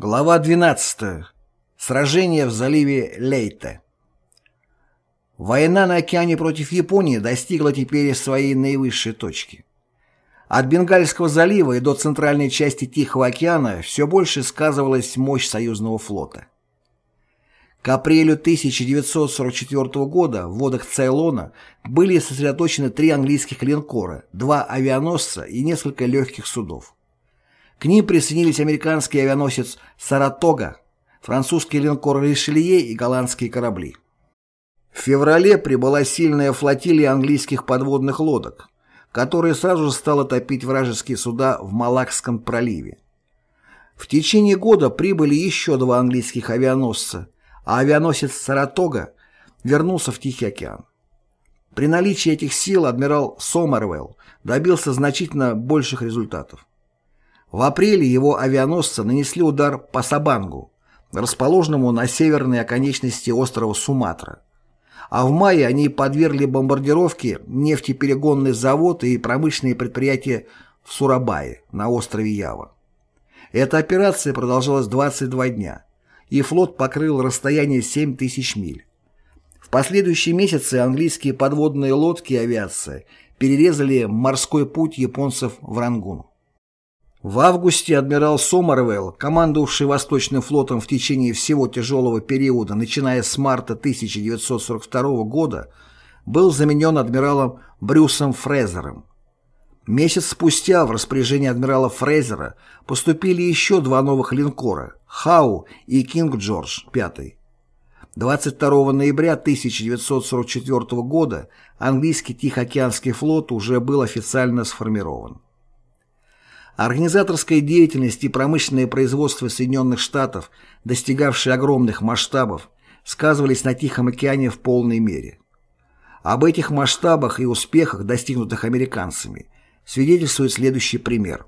Глава 12. Сражение в заливе Лейте. Война на океане против Японии достигла теперь своей наивысшей точки. От Бенгальского залива и до центральной части Тихого океана все больше сказывалась мощь союзного флота. К апрелю 1944 года в водах Цейлона были сосредоточены три английских линкора, два авианосца и несколько легких судов. К ним присоединились американский авианосец «Саратога», французский линкор «Ришелье» и голландские корабли. В феврале прибыла сильная флотилия английских подводных лодок, которая сразу же стала топить вражеские суда в Малакском проливе. В течение года прибыли еще два английских авианосца, а авианосец «Саратога» вернулся в Тихий океан. При наличии этих сил адмирал Сомервелл добился значительно больших результатов. В апреле его авианосцы нанесли удар по Сабангу, расположенному на северной оконечности острова Суматра. А в мае они подвергли бомбардировке нефтеперегонный завод и промышленные предприятия в Сурабае на острове Ява. Эта операция продолжалась 22 дня, и флот покрыл расстояние 7 тысяч миль. В последующие месяцы английские подводные лодки и авиация перерезали морской путь японцев в Рангун. В августе адмирал Сомервелл, командовавший Восточным флотом в течение всего тяжелого периода, начиная с марта 1942 года, был заменен адмиралом Брюсом Фрезером. Месяц спустя в распоряжение адмирала Фрезера поступили еще два новых линкора «Хау» и «Кинг Джордж» V. 22 ноября 1944 года английский Тихоокеанский флот уже был официально сформирован. Организаторская деятельность и промышленное производство Соединенных Штатов, достигавшие огромных масштабов, сказывались на Тихом океане в полной мере. Об этих масштабах и успехах, достигнутых американцами, свидетельствует следующий пример.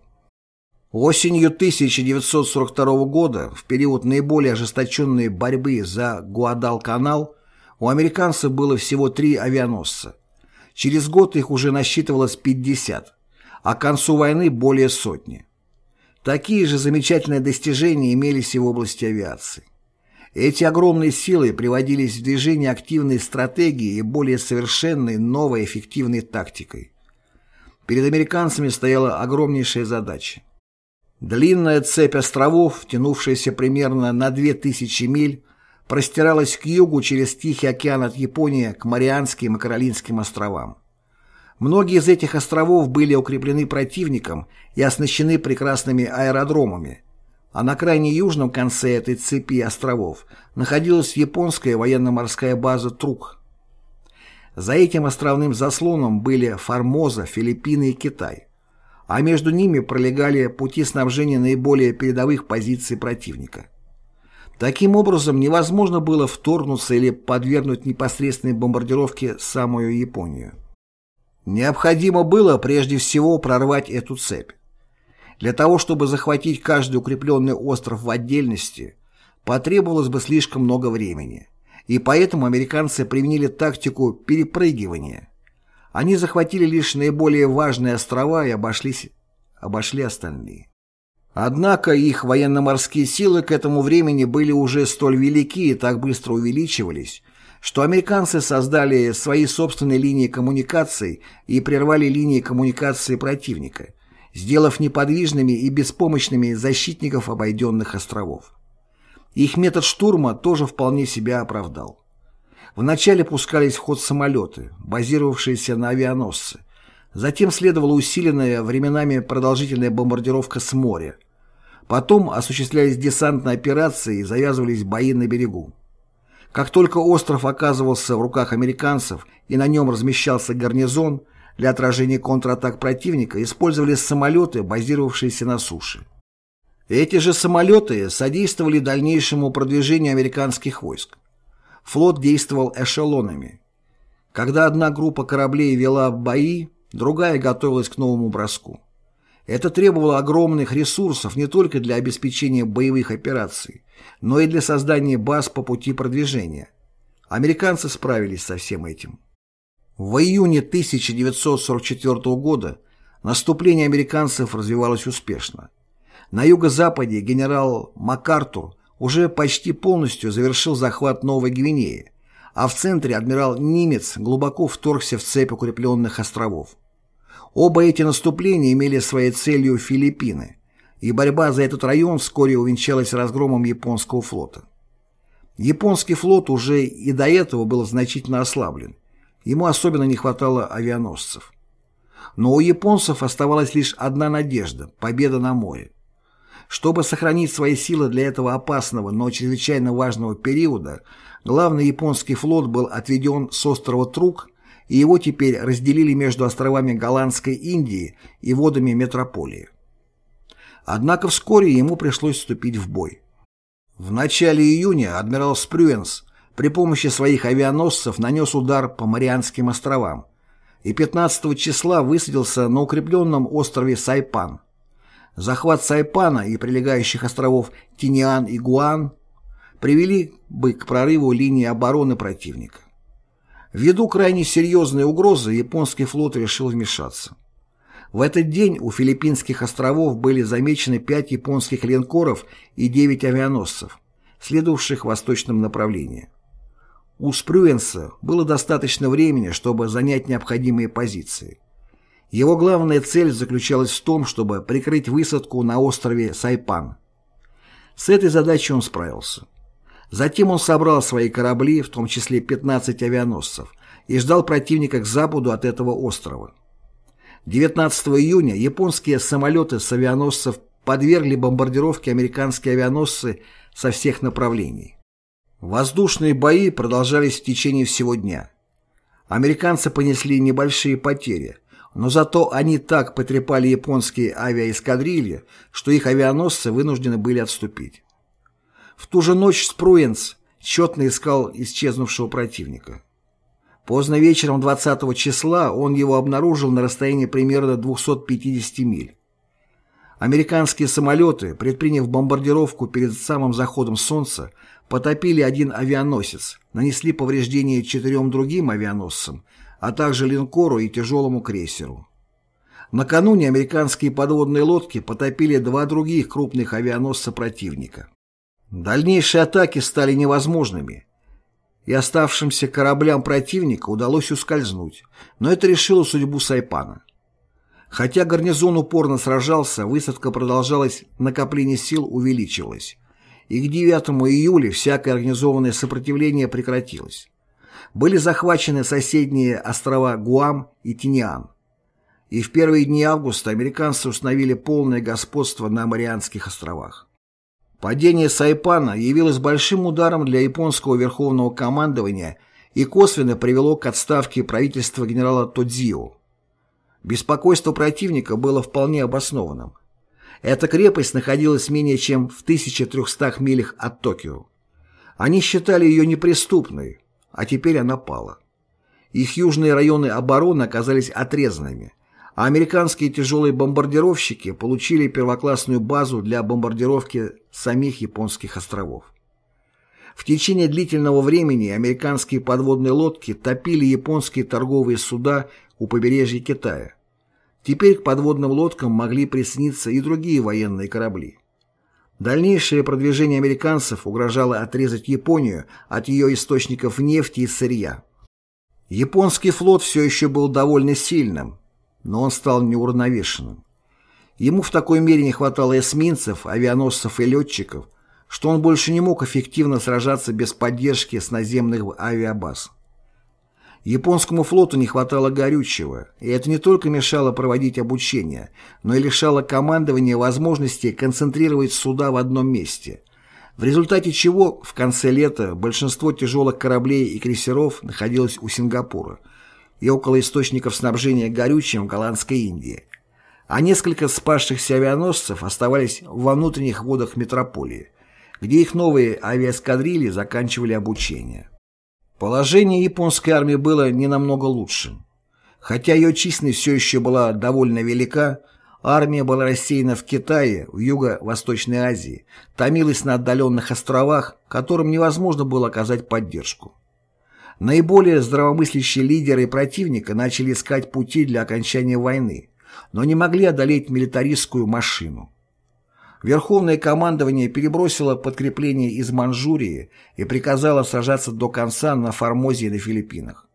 Осенью 1942 года, в период наиболее ожесточенной борьбы за Гуадалканал, у американцев было всего три авианосца. Через год их уже насчитывалось 50 а к концу войны более сотни. Такие же замечательные достижения имелись и в области авиации. Эти огромные силы приводились в движение активной стратегией и более совершенной, новой, эффективной тактикой. Перед американцами стояла огромнейшая задача. Длинная цепь островов, тянувшаяся примерно на 2000 миль, простиралась к югу через Тихий океан от Японии к Марианским и Каролинским островам. Многие из этих островов были укреплены противником и оснащены прекрасными аэродромами, а на крайне южном конце этой цепи островов находилась японская военно-морская база Трук. За этим островным заслоном были Формоза, Филиппины и Китай, а между ними пролегали пути снабжения наиболее передовых позиций противника. Таким образом, невозможно было вторгнуться или подвергнуть непосредственной бомбардировке самую Японию. Необходимо было прежде всего прорвать эту цепь. Для того, чтобы захватить каждый укрепленный остров в отдельности, потребовалось бы слишком много времени, и поэтому американцы применили тактику перепрыгивания. Они захватили лишь наиболее важные острова и обошлись, обошли остальные. Однако их военно-морские силы к этому времени были уже столь велики и так быстро увеличивались, что американцы создали свои собственные линии коммуникаций и прервали линии коммуникации противника, сделав неподвижными и беспомощными защитников обойденных островов. Их метод штурма тоже вполне себя оправдал. Вначале пускались в ход самолеты, базировавшиеся на авианосце. Затем следовала усиленная временами продолжительная бомбардировка с моря. Потом осуществлялись десантные операции и завязывались бои на берегу. Как только остров оказывался в руках американцев и на нем размещался гарнизон, для отражения контратак противника использовались самолеты, базировавшиеся на суше. Эти же самолеты содействовали дальнейшему продвижению американских войск. Флот действовал эшелонами. Когда одна группа кораблей вела бои, другая готовилась к новому броску. Это требовало огромных ресурсов не только для обеспечения боевых операций, но и для создания баз по пути продвижения. Американцы справились со всем этим. В июне 1944 года наступление американцев развивалось успешно. На юго-западе генерал МакАртур уже почти полностью завершил захват Новой Гвинеи, а в центре адмирал Нимец глубоко вторгся в цепь укрепленных островов. Оба эти наступления имели своей целью Филиппины, и борьба за этот район вскоре увенчалась разгромом японского флота. Японский флот уже и до этого был значительно ослаблен, ему особенно не хватало авианосцев. Но у японцев оставалась лишь одна надежда – победа на море. Чтобы сохранить свои силы для этого опасного, но чрезвычайно важного периода, главный японский флот был отведен с острова Трук, и его теперь разделили между островами Голландской Индии и водами метрополии. Однако вскоре ему пришлось вступить в бой. В начале июня адмирал Спрюенс при помощи своих авианосцев нанес удар по Марианским островам и 15 числа высадился на укрепленном острове Сайпан. Захват Сайпана и прилегающих островов Тиниан и Гуан привели бы к прорыву линии обороны противника. Ввиду крайне серьезной угрозы японский флот решил вмешаться. В этот день у филиппинских островов были замечены пять японских линкоров и девять авианосцев, следовавших в восточном направлении. У Спрюенса было достаточно времени, чтобы занять необходимые позиции. Его главная цель заключалась в том, чтобы прикрыть высадку на острове Сайпан. С этой задачей он справился. Затем он собрал свои корабли, в том числе 15 авианосцев, и ждал противника к западу от этого острова. 19 июня японские самолеты с авианосцев подвергли бомбардировке американские авианосцы со всех направлений. Воздушные бои продолжались в течение всего дня. Американцы понесли небольшие потери – но зато они так потрепали японские авиаэскадрильи, что их авианосцы вынуждены были отступить. В ту же ночь Спруенс тщетно искал исчезнувшего противника. Поздно вечером 20 числа он его обнаружил на расстоянии примерно 250 миль. Американские самолеты, предприняв бомбардировку перед самым заходом солнца, потопили один авианосец, нанесли повреждения четырем другим авианосцам, а также линкору и тяжелому крейсеру. Накануне американские подводные лодки потопили два других крупных авианосца противника. Дальнейшие атаки стали невозможными, и оставшимся кораблям противника удалось ускользнуть, но это решило судьбу Сайпана. Хотя гарнизон упорно сражался, высадка продолжалась, накопление сил увеличивалось, и к 9 июля всякое организованное сопротивление прекратилось были захвачены соседние острова Гуам и Тиниан. И в первые дни августа американцы установили полное господство на Марианских островах. Падение Сайпана явилось большим ударом для японского верховного командования и косвенно привело к отставке правительства генерала Тодзио. Беспокойство противника было вполне обоснованным. Эта крепость находилась менее чем в 1300 милях от Токио. Они считали ее неприступной, а теперь она пала. Их южные районы обороны оказались отрезанными, а американские тяжелые бомбардировщики получили первоклассную базу для бомбардировки самих японских островов. В течение длительного времени американские подводные лодки топили японские торговые суда у побережья Китая. Теперь к подводным лодкам могли присоединиться и другие военные корабли. Дальнейшее продвижение американцев угрожало отрезать Японию от ее источников нефти и сырья. Японский флот все еще был довольно сильным, но он стал неуравновешенным. Ему в такой мере не хватало эсминцев, авианосцев и летчиков, что он больше не мог эффективно сражаться без поддержки с наземных авиабаз. Японскому флоту не хватало горючего, и это не только мешало проводить обучение, но и лишало командования возможности концентрировать суда в одном месте, в результате чего в конце лета большинство тяжелых кораблей и крейсеров находилось у Сингапура и около источников снабжения горючим в Голландской Индии, а несколько спасшихся авианосцев оставались во внутренних водах метрополии, где их новые авиаскадрильи заканчивали обучение. Положение японской армии было не намного лучше. Хотя ее численность все еще была довольно велика, армия была рассеяна в Китае, в Юго-Восточной Азии, томилась на отдаленных островах, которым невозможно было оказать поддержку. Наиболее здравомыслящие лидеры противника начали искать пути для окончания войны, но не могли одолеть милитаристскую машину. Верховное командование перебросило подкрепление из Манчжурии и приказало сражаться до конца на Формозе и на Филиппинах.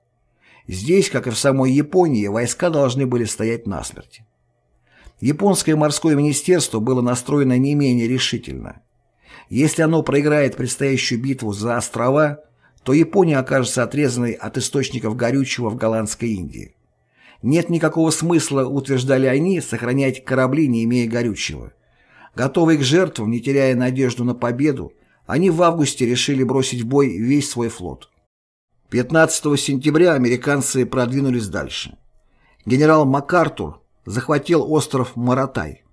Здесь, как и в самой Японии, войска должны были стоять насмерть. Японское морское министерство было настроено не менее решительно. Если оно проиграет предстоящую битву за острова, то Япония окажется отрезанной от источников горючего в Голландской Индии. Нет никакого смысла, утверждали они, сохранять корабли, не имея горючего. Готовые к жертвам, не теряя надежду на победу, они в августе решили бросить в бой весь свой флот. 15 сентября американцы продвинулись дальше. Генерал МакАртур захватил остров Маратай,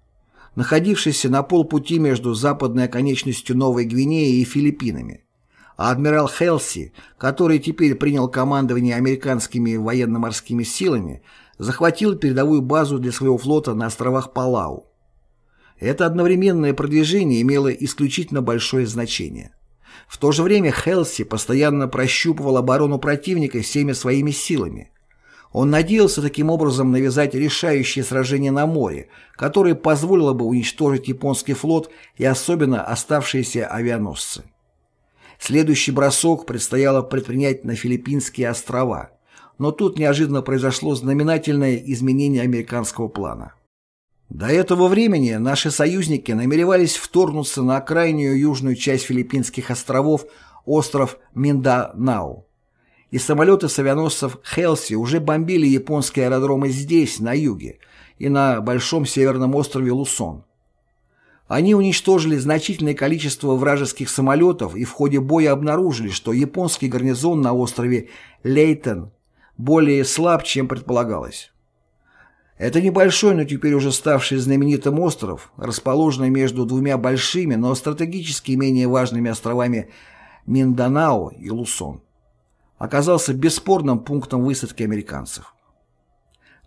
находившийся на полпути между западной оконечностью Новой Гвинеи и Филиппинами. Адмирал Хелси, который теперь принял командование американскими военно-морскими силами, захватил передовую базу для своего флота на островах Палау. Это одновременное продвижение имело исключительно большое значение. В то же время Хелси постоянно прощупывал оборону противника всеми своими силами. Он надеялся таким образом навязать решающее сражение на море, которое позволило бы уничтожить японский флот и особенно оставшиеся авианосцы. Следующий бросок предстояло предпринять на Филиппинские острова, но тут неожиданно произошло знаменательное изменение американского плана. До этого времени наши союзники намеревались вторгнуться на крайнюю южную часть Филиппинских островов, остров Минданау. И самолеты с авианосцев Хелси уже бомбили японские аэродромы здесь, на юге, и на большом северном острове Лусон. Они уничтожили значительное количество вражеских самолетов и в ходе боя обнаружили, что японский гарнизон на острове Лейтен более слаб, чем предполагалось. Это небольшой, но теперь уже ставший знаменитым остров, расположенный между двумя большими, но стратегически менее важными островами Минданао и Лусон, оказался бесспорным пунктом высадки американцев.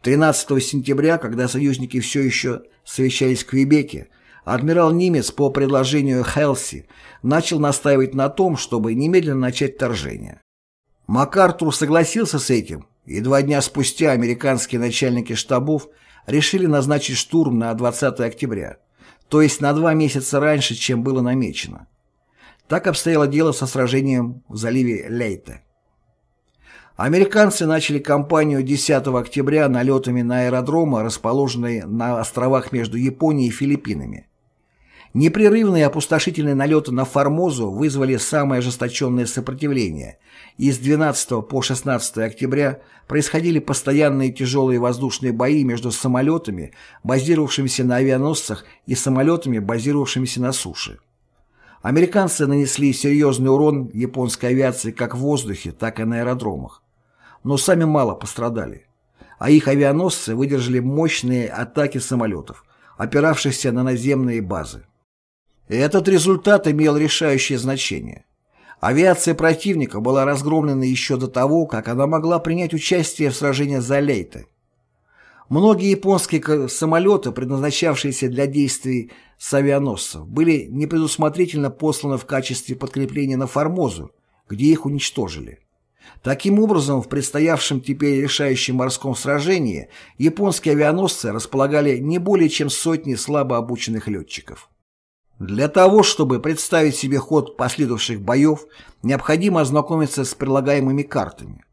13 сентября, когда союзники все еще совещались в Квебеке, адмирал Нимец по предложению Хелси начал настаивать на том, чтобы немедленно начать вторжение. МакАртур согласился с этим, и два дня спустя американские начальники штабов решили назначить штурм на 20 октября, то есть на два месяца раньше, чем было намечено. Так обстояло дело со сражением в заливе Лейте. Американцы начали кампанию 10 октября налетами на аэродромы, расположенные на островах между Японией и Филиппинами. Непрерывные опустошительные налеты на Формозу вызвали самое ожесточенное сопротивление, и с 12 по 16 октября происходили постоянные тяжелые воздушные бои между самолетами, базировавшимися на авианосцах, и самолетами, базировавшимися на суше. Американцы нанесли серьезный урон японской авиации как в воздухе, так и на аэродромах. Но сами мало пострадали. А их авианосцы выдержали мощные атаки самолетов, опиравшихся на наземные базы. Этот результат имел решающее значение. Авиация противника была разгромлена еще до того, как она могла принять участие в сражении за Лейте. Многие японские самолеты, предназначавшиеся для действий с авианосцев, были непредусмотрительно посланы в качестве подкрепления на Формозу, где их уничтожили. Таким образом, в предстоявшем теперь решающем морском сражении японские авианосцы располагали не более чем сотни слабо обученных летчиков. Для того, чтобы представить себе ход последовавших боев, необходимо ознакомиться с прилагаемыми картами.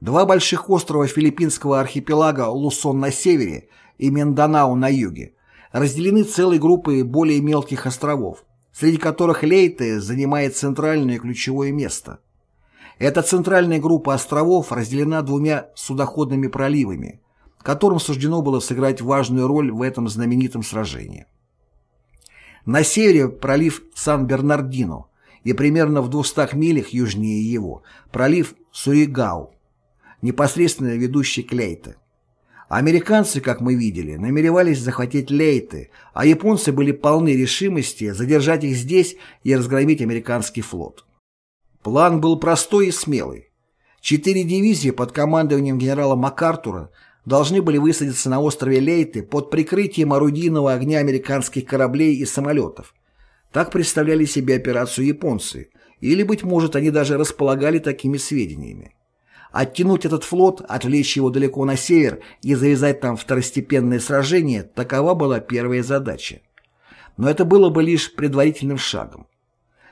Два больших острова филиппинского архипелага Лусон на севере и Минданау на юге разделены целой группой более мелких островов, среди которых Лейте занимает центральное ключевое место. Эта центральная группа островов разделена двумя судоходными проливами, которым суждено было сыграть важную роль в этом знаменитом сражении. На севере пролив Сан-Бернардино и примерно в 200 милях южнее его пролив Суригау, непосредственно ведущий к Лейте. Американцы, как мы видели, намеревались захватить Лейты, а японцы были полны решимости задержать их здесь и разгромить американский флот. План был простой и смелый. Четыре дивизии под командованием генерала МакАртура должны были высадиться на острове Лейты под прикрытием орудийного огня американских кораблей и самолетов. Так представляли себе операцию японцы, или, быть может, они даже располагали такими сведениями. Оттянуть этот флот, отвлечь его далеко на север и завязать там второстепенное сражение – такова была первая задача. Но это было бы лишь предварительным шагом.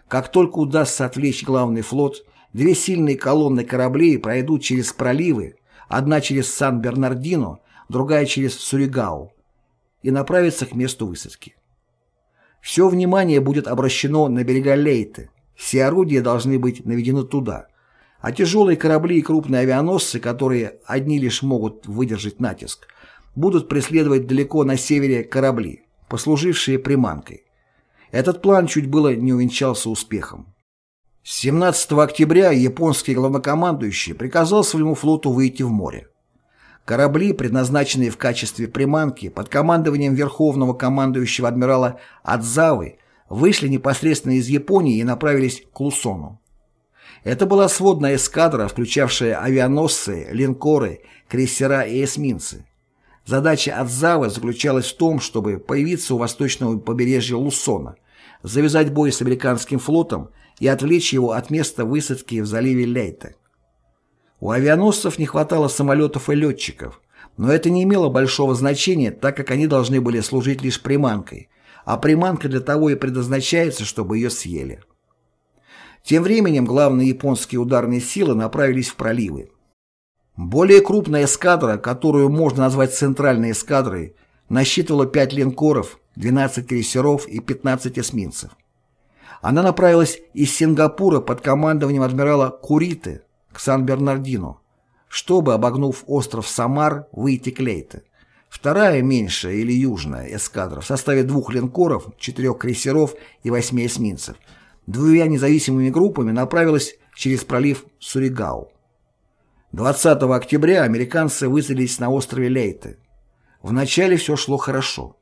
Как только удастся отвлечь главный флот, две сильные колонны кораблей пройдут через проливы, одна через Сан-Бернардино, другая через Суригау, и направятся к месту высадки. Все внимание будет обращено на берега Лейты, все орудия должны быть наведены туда, а тяжелые корабли и крупные авианосцы, которые одни лишь могут выдержать натиск, будут преследовать далеко на севере корабли, послужившие приманкой. Этот план чуть было не увенчался успехом. 17 октября японский главнокомандующий приказал своему флоту выйти в море. Корабли, предназначенные в качестве приманки под командованием верховного командующего адмирала Адзавы, вышли непосредственно из Японии и направились к Лусону. Это была сводная эскадра, включавшая авианосцы, линкоры, крейсера и эсминцы. Задача Адзавы заключалась в том, чтобы появиться у восточного побережья Лусона, завязать бой с американским флотом и отвлечь его от места высадки в заливе Лейте. У авианосцев не хватало самолетов и летчиков, но это не имело большого значения, так как они должны были служить лишь приманкой, а приманка для того и предназначается, чтобы ее съели. Тем временем главные японские ударные силы направились в проливы. Более крупная эскадра, которую можно назвать центральной эскадрой, насчитывала 5 линкоров, 12 крейсеров и 15 эсминцев. Она направилась из Сингапура под командованием адмирала Куриты к Сан-Бернардино, чтобы, обогнув остров Самар, выйти к Лейте. Вторая, меньшая или южная эскадра в составе двух линкоров, четырех крейсеров и восьми эсминцев, двумя независимыми группами направилась через пролив Суригау. 20 октября американцы высадились на острове Лейте. Вначале все шло хорошо.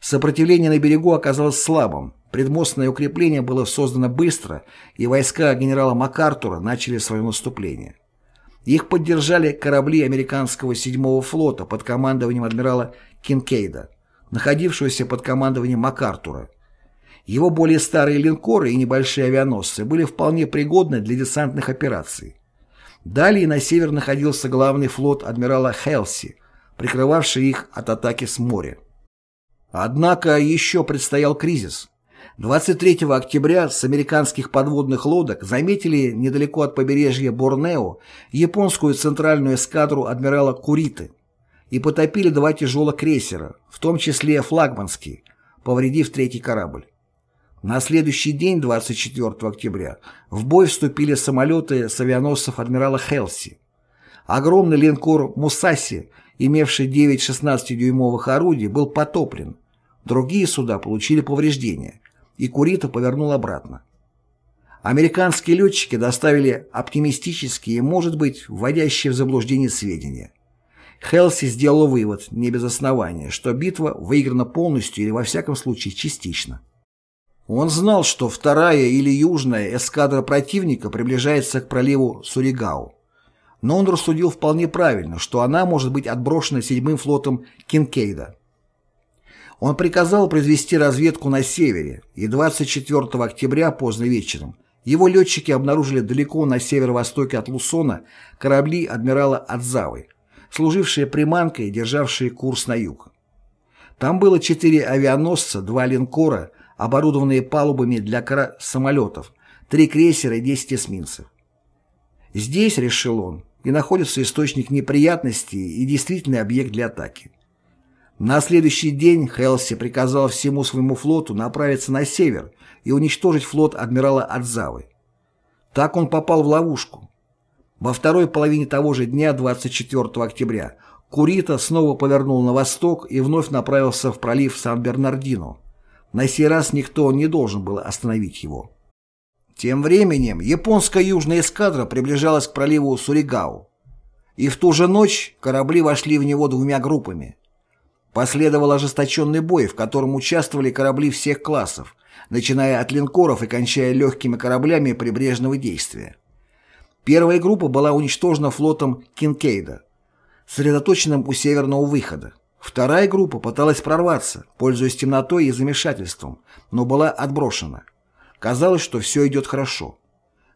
Сопротивление на берегу оказалось слабым, предмостное укрепление было создано быстро, и войска генерала МакАртура начали свое наступление. Их поддержали корабли американского 7-го флота под командованием адмирала Кинкейда, находившегося под командованием МакАртура. Его более старые линкоры и небольшие авианосцы были вполне пригодны для десантных операций. Далее на север находился главный флот адмирала Хелси, прикрывавший их от атаки с моря. Однако еще предстоял кризис. 23 октября с американских подводных лодок заметили недалеко от побережья Борнео японскую центральную эскадру адмирала Куриты и потопили два тяжелых крейсера, в том числе флагманский, повредив третий корабль. На следующий день, 24 октября, в бой вступили самолеты с авианосцев адмирала Хелси. Огромный линкор «Мусаси», имевший 9 16-дюймовых орудий, был потоплен. Другие суда получили повреждения, и Курита повернул обратно. Американские летчики доставили оптимистические и, может быть, вводящие в заблуждение сведения. Хелси сделал вывод, не без основания, что битва выиграна полностью или, во всяком случае, частично. Он знал, что вторая или южная эскадра противника приближается к проливу Суригау. Но он рассудил вполне правильно, что она может быть отброшена седьмым флотом Кинкейда. Он приказал произвести разведку на севере, и 24 октября поздно вечером его летчики обнаружили далеко на северо-востоке от Лусона корабли адмирала Адзавы, служившие приманкой и державшие курс на юг. Там было четыре авианосца, два линкора, оборудованные палубами для самолетов, три крейсера и 10 эсминцев. Здесь, решил он, и находится источник неприятностей и действительный объект для атаки. На следующий день Хелси приказал всему своему флоту направиться на север и уничтожить флот адмирала Адзавы. Так он попал в ловушку. Во второй половине того же дня, 24 октября, Курита снова повернул на восток и вновь направился в пролив Сан-Бернардино. На сей раз никто не должен был остановить его. Тем временем японская южная эскадра приближалась к проливу Суригау. И в ту же ночь корабли вошли в него двумя группами. Последовал ожесточенный бой, в котором участвовали корабли всех классов, начиная от линкоров и кончая легкими кораблями прибрежного действия. Первая группа была уничтожена флотом Кинкейда, сосредоточенным у северного выхода. Вторая группа пыталась прорваться, пользуясь темнотой и замешательством, но была отброшена. Казалось, что все идет хорошо.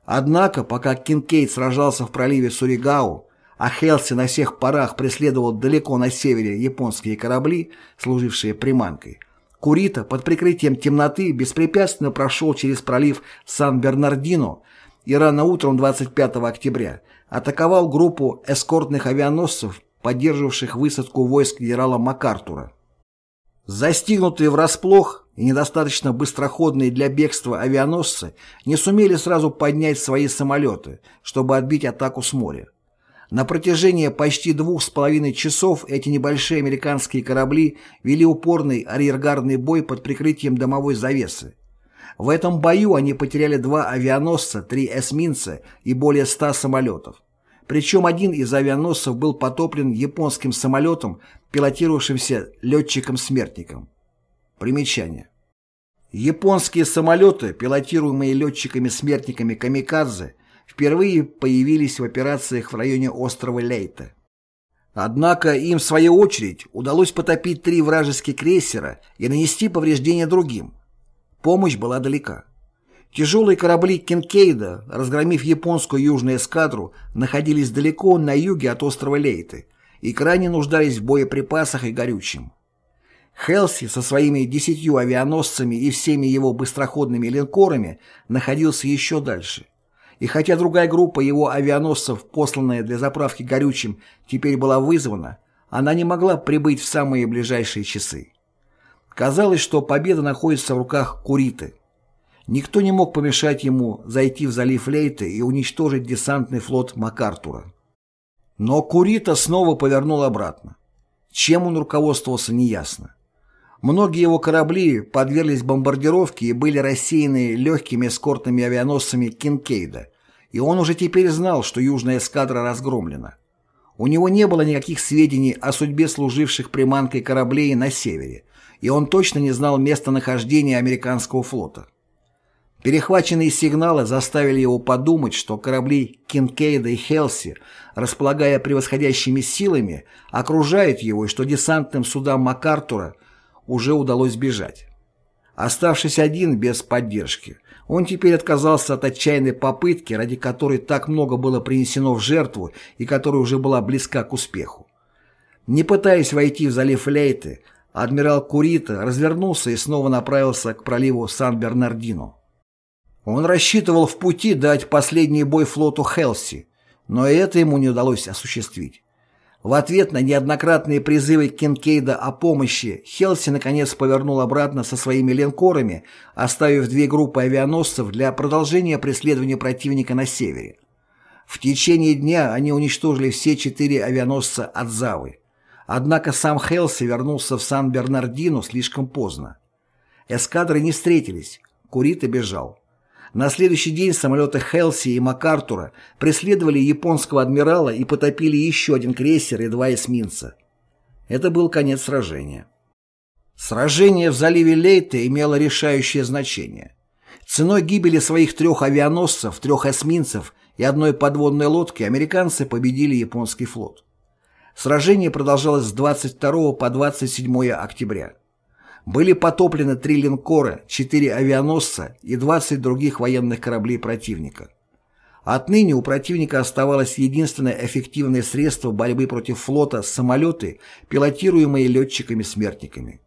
Однако, пока Кинкейд сражался в проливе Суригау, а Хелси на всех парах преследовал далеко на севере японские корабли, служившие приманкой, Курита под прикрытием темноты беспрепятственно прошел через пролив Сан-Бернардино и рано утром 25 октября атаковал группу эскортных авианосцев, поддерживавших высадку войск генерала МакАртура. Застигнутые врасплох и недостаточно быстроходные для бегства авианосцы не сумели сразу поднять свои самолеты, чтобы отбить атаку с моря. На протяжении почти двух с половиной часов эти небольшие американские корабли вели упорный арьергардный бой под прикрытием домовой завесы. В этом бою они потеряли два авианосца, три эсминца и более ста самолетов. Причем один из авианосцев был потоплен японским самолетом, пилотировавшимся летчиком-смертником. Примечание. Японские самолеты, пилотируемые летчиками-смертниками «Камикадзе», впервые появились в операциях в районе острова Лейта. Однако им, в свою очередь, удалось потопить три вражеских крейсера и нанести повреждения другим. Помощь была далека. Тяжелые корабли Кинкейда, разгромив японскую южную эскадру, находились далеко на юге от острова Лейты и крайне нуждались в боеприпасах и горючем. Хелси со своими десятью авианосцами и всеми его быстроходными линкорами находился еще дальше. И хотя другая группа его авианосцев, посланная для заправки горючим, теперь была вызвана, она не могла прибыть в самые ближайшие часы. Казалось, что победа находится в руках Куриты. Никто не мог помешать ему зайти в залив Лейте и уничтожить десантный флот МакАртура. Но Курита снова повернул обратно. Чем он руководствовался, неясно. Многие его корабли подверглись бомбардировке и были рассеяны легкими эскортными авианосцами Кинкейда, и он уже теперь знал, что южная эскадра разгромлена. У него не было никаких сведений о судьбе служивших приманкой кораблей на севере, и он точно не знал местонахождения американского флота. Перехваченные сигналы заставили его подумать, что корабли Кинкейда и Хелси, располагая превосходящими силами, окружают его и что десантным судам МакАртура уже удалось бежать. Оставшись один без поддержки, он теперь отказался от отчаянной попытки, ради которой так много было принесено в жертву и которая уже была близка к успеху. Не пытаясь войти в залив Лейты, адмирал Курита развернулся и снова направился к проливу Сан-Бернардино. Он рассчитывал в пути дать последний бой флоту Хелси, но это ему не удалось осуществить. В ответ на неоднократные призывы Кинкейда о помощи Хелси наконец повернул обратно со своими линкорами, оставив две группы авианосцев для продолжения преследования противника на севере. В течение дня они уничтожили все четыре авианосца от Завы. Однако сам Хелси вернулся в Сан-Бернардино слишком поздно. Эскадры не встретились, Курита бежал. На следующий день самолеты Хелси и МакАртура преследовали японского адмирала и потопили еще один крейсер и два эсминца. Это был конец сражения. Сражение в заливе Лейте имело решающее значение. Ценой гибели своих трех авианосцев, трех эсминцев и одной подводной лодки американцы победили японский флот. Сражение продолжалось с 22 по 27 октября. Были потоплены три линкора, четыре авианосца и 20 других военных кораблей противника. Отныне у противника оставалось единственное эффективное средство борьбы против флота – самолеты, пилотируемые летчиками-смертниками.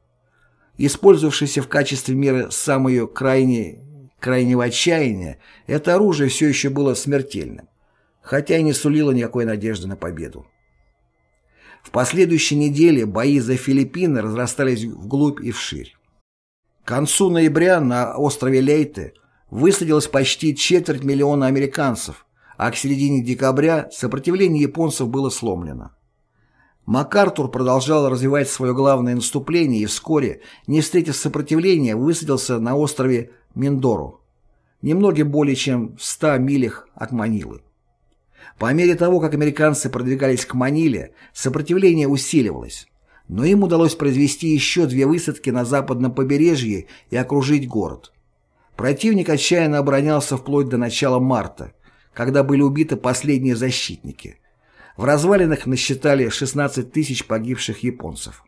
Использовавшееся в качестве меры самое крайне, крайнего отчаяния, это оружие все еще было смертельным, хотя и не сулило никакой надежды на победу. В последующей неделе бои за Филиппины разрастались вглубь и вширь. К концу ноября на острове Лейте высадилось почти четверть миллиона американцев, а к середине декабря сопротивление японцев было сломлено. МакАртур продолжал развивать свое главное наступление и вскоре, не встретив сопротивления, высадился на острове Миндору, немногим более чем в 100 милях от Манилы. По мере того, как американцы продвигались к Маниле, сопротивление усиливалось. Но им удалось произвести еще две высадки на западном побережье и окружить город. Противник отчаянно оборонялся вплоть до начала марта, когда были убиты последние защитники. В развалинах насчитали 16 тысяч погибших японцев.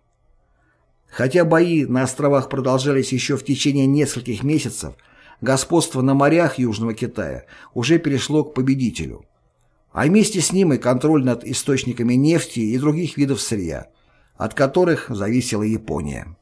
Хотя бои на островах продолжались еще в течение нескольких месяцев, господство на морях Южного Китая уже перешло к победителю а вместе с ним и контроль над источниками нефти и других видов сырья, от которых зависела Япония.